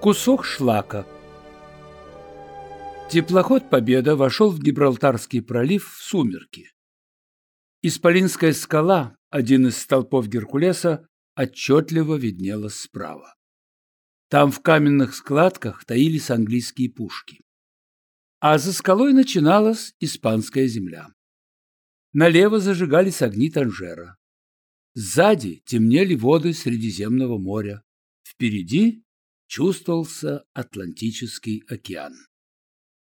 Кусок шлака. Теплоход «Победа» вошел в Гибралтарский пролив в сумерки. Исполинская скала, один из столпов Геркулеса, отчетливо виднелась справа. Там в каменных складках таились английские пушки. А за скалой начиналась испанская земля. Налево зажигались огни Танжера. Сзади темнели воды Средиземного моря. Впереди чувствовался Атлантический океан.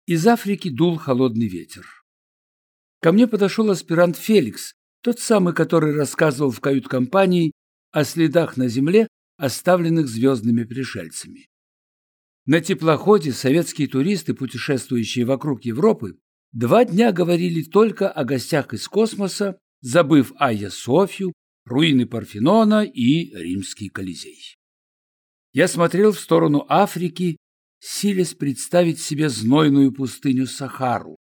Из Африки дул холодный ветер. Ко мне подошел аспирант Феликс, тот самый, который рассказывал в кают-компании о следах на земле, оставленных звездными пришельцами. На теплоходе советские туристы, путешествующие вокруг Европы, два дня говорили только о гостях из космоса, забыв Айя Софью, руины Парфенона и Римский Колизей. Я смотрел в сторону Африки, силясь представить себе знойную пустыню Сахару,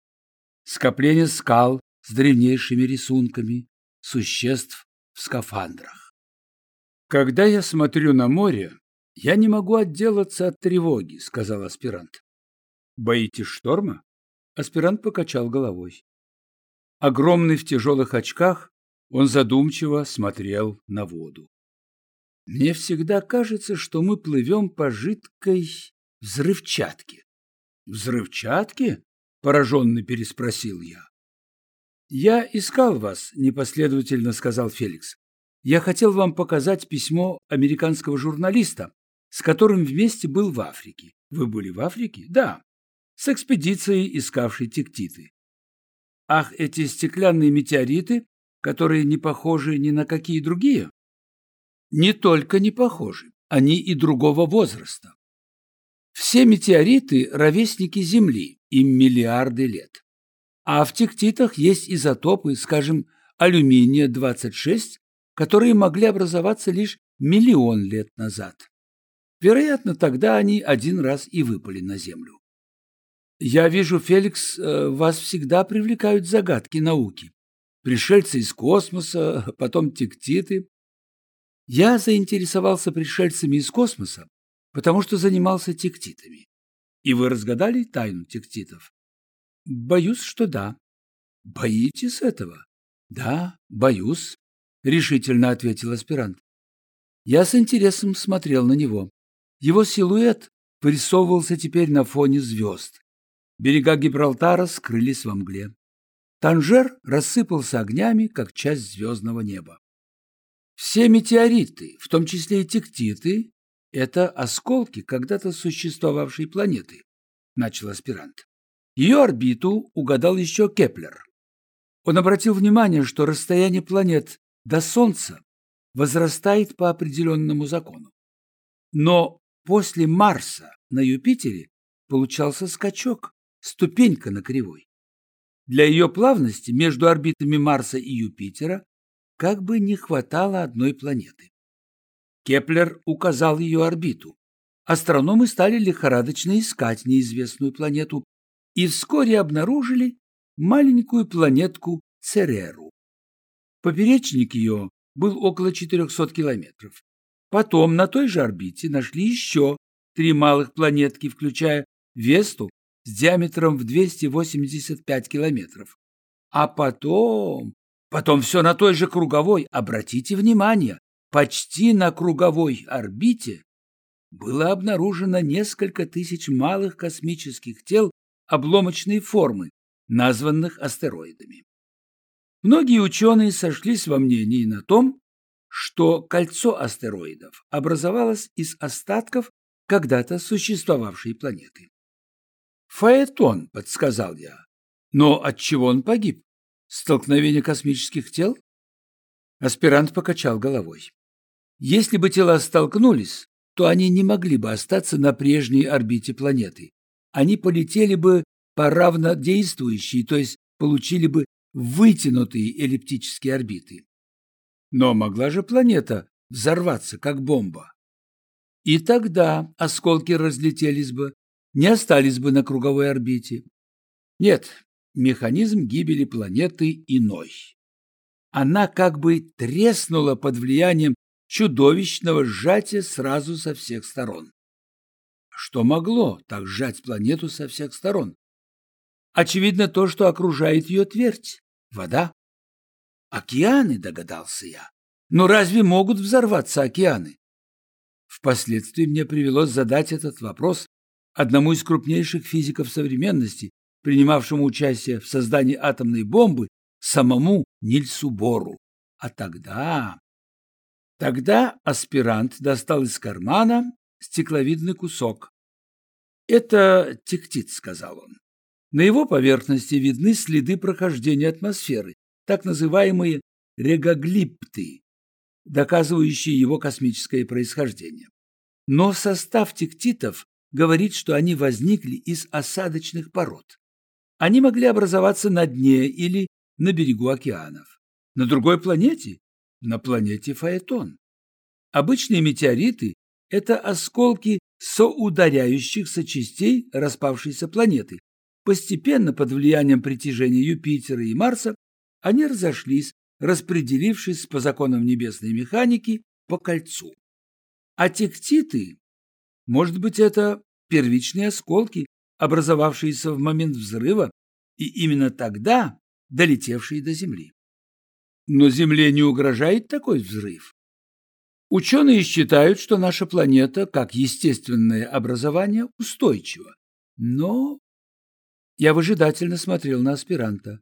скопление скал с древнейшими рисунками, существ в скафандрах. Когда я смотрю на море, я не могу отделаться от тревоги, сказал аспирант. Боитесь шторма? Аспирант покачал головой. Огромный в тяжелых очках, он задумчиво смотрел на воду. Мне всегда кажется, что мы плывем по жидкой взрывчатке. Взрывчатке? Пораженно переспросил я. Я искал вас, непоследовательно сказал Феликс. Я хотел вам показать письмо американского журналиста, с которым вместе был в Африке. Вы были в Африке? Да. С экспедицией, искавшей тектиты. Ах, эти стеклянные метеориты, которые не похожи ни на какие другие? Не только не похожи, они и другого возраста. Все метеориты – ровесники Земли, им миллиарды лет. А в тектитах есть изотопы, скажем, алюминия-26, которые могли образоваться лишь миллион лет назад. Вероятно, тогда они один раз и выпали на Землю. Я вижу, Феликс, э, вас всегда привлекают загадки науки. Пришельцы из космоса, потом тектиты. Я заинтересовался пришельцами из космоса, потому что занимался тектитами. И вы разгадали тайну тектитов? Боюсь, что да. Боитесь этого? Да, боюсь, решительно ответил аспирант. Я с интересом смотрел на него. Его силуэт вырисовывался теперь на фоне звезд. Берега Гибралтара скрылись во мгле. Танжер рассыпался огнями, как часть звездного неба. Все метеориты, в том числе и тектиты, это осколки когда-то существовавшей планеты, начал аспирант. Ее орбиту угадал еще Кеплер. Он обратил внимание, что расстояние планет до Солнца возрастает по определенному закону. Но После Марса на Юпитере получался скачок, ступенька на кривой. Для ее плавности между орбитами Марса и Юпитера как бы не хватало одной планеты. Кеплер указал ее орбиту. Астрономы стали лихорадочно искать неизвестную планету и вскоре обнаружили маленькую планетку Цереру. Поперечник ее был около 400 километров. Потом на той же орбите нашли еще три малых планетки, включая Весту с диаметром в 285 километров. А потом... Потом все на той же круговой. Обратите внимание, почти на круговой орбите было обнаружено несколько тысяч малых космических тел обломочной формы, названных астероидами. Многие ученые сошлись во мнении на том, что кольцо астероидов образовалось из остатков когда-то существовавшей планеты. Фаэтон, подсказал я. Но от чего он погиб? Столкновение космических тел? Аспирант покачал головой. Если бы тела столкнулись, то они не могли бы остаться на прежней орбите планеты. Они полетели бы по равнодействующей, то есть получили бы вытянутые эллиптические орбиты. Но могла же планета взорваться, как бомба. И тогда осколки разлетелись бы, не остались бы на круговой орбите. Нет, механизм гибели планеты иной. Она как бы треснула под влиянием чудовищного сжатия сразу со всех сторон. Что могло так сжать планету со всех сторон? Очевидно, то, что окружает ее твердь — вода. Океаны, догадался я. Но разве могут взорваться океаны? Впоследствии мне привелось задать этот вопрос одному из крупнейших физиков современности, принимавшему участие в создании атомной бомбы, самому Нильсу Бору. А тогда... Тогда аспирант достал из кармана стекловидный кусок. «Это тектит», — сказал он. На его поверхности видны следы прохождения атмосферы, так называемые регоглипты, доказывающие его космическое происхождение. Но состав тектитов говорит, что они возникли из осадочных пород. Они могли образоваться на дне или на берегу океанов. На другой планете? На планете Фаэтон. Обычные метеориты – это осколки соударяющихся частей распавшейся планеты. Постепенно, под влиянием притяжения Юпитера и Марса, они разошлись, распределившись по законам небесной механики по кольцу. А тектиты, может быть, это первичные осколки, образовавшиеся в момент взрыва и именно тогда долетевшие до Земли. Но Земле не угрожает такой взрыв. Ученые считают, что наша планета, как естественное образование, устойчива. Но я выжидательно смотрел на аспиранта.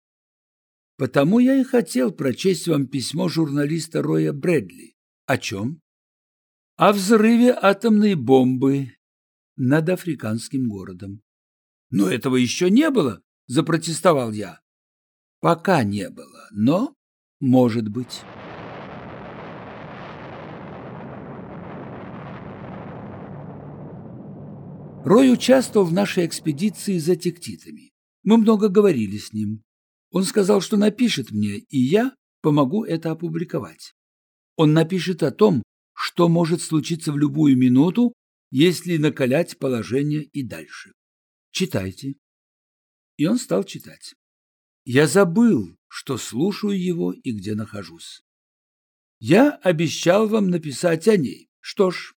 Потому я и хотел прочесть вам письмо журналиста Роя Брэдли. О чем? О взрыве атомной бомбы над африканским городом. Но этого еще не было, запротестовал я. Пока не было, но может быть. Рой участвовал в нашей экспедиции за тектитами. Мы много говорили с ним. Он сказал, что напишет мне, и я помогу это опубликовать. Он напишет о том, что может случиться в любую минуту, если накалять положение и дальше. Читайте. И он стал читать. Я забыл, что слушаю его и где нахожусь. Я обещал вам написать о ней. Что ж,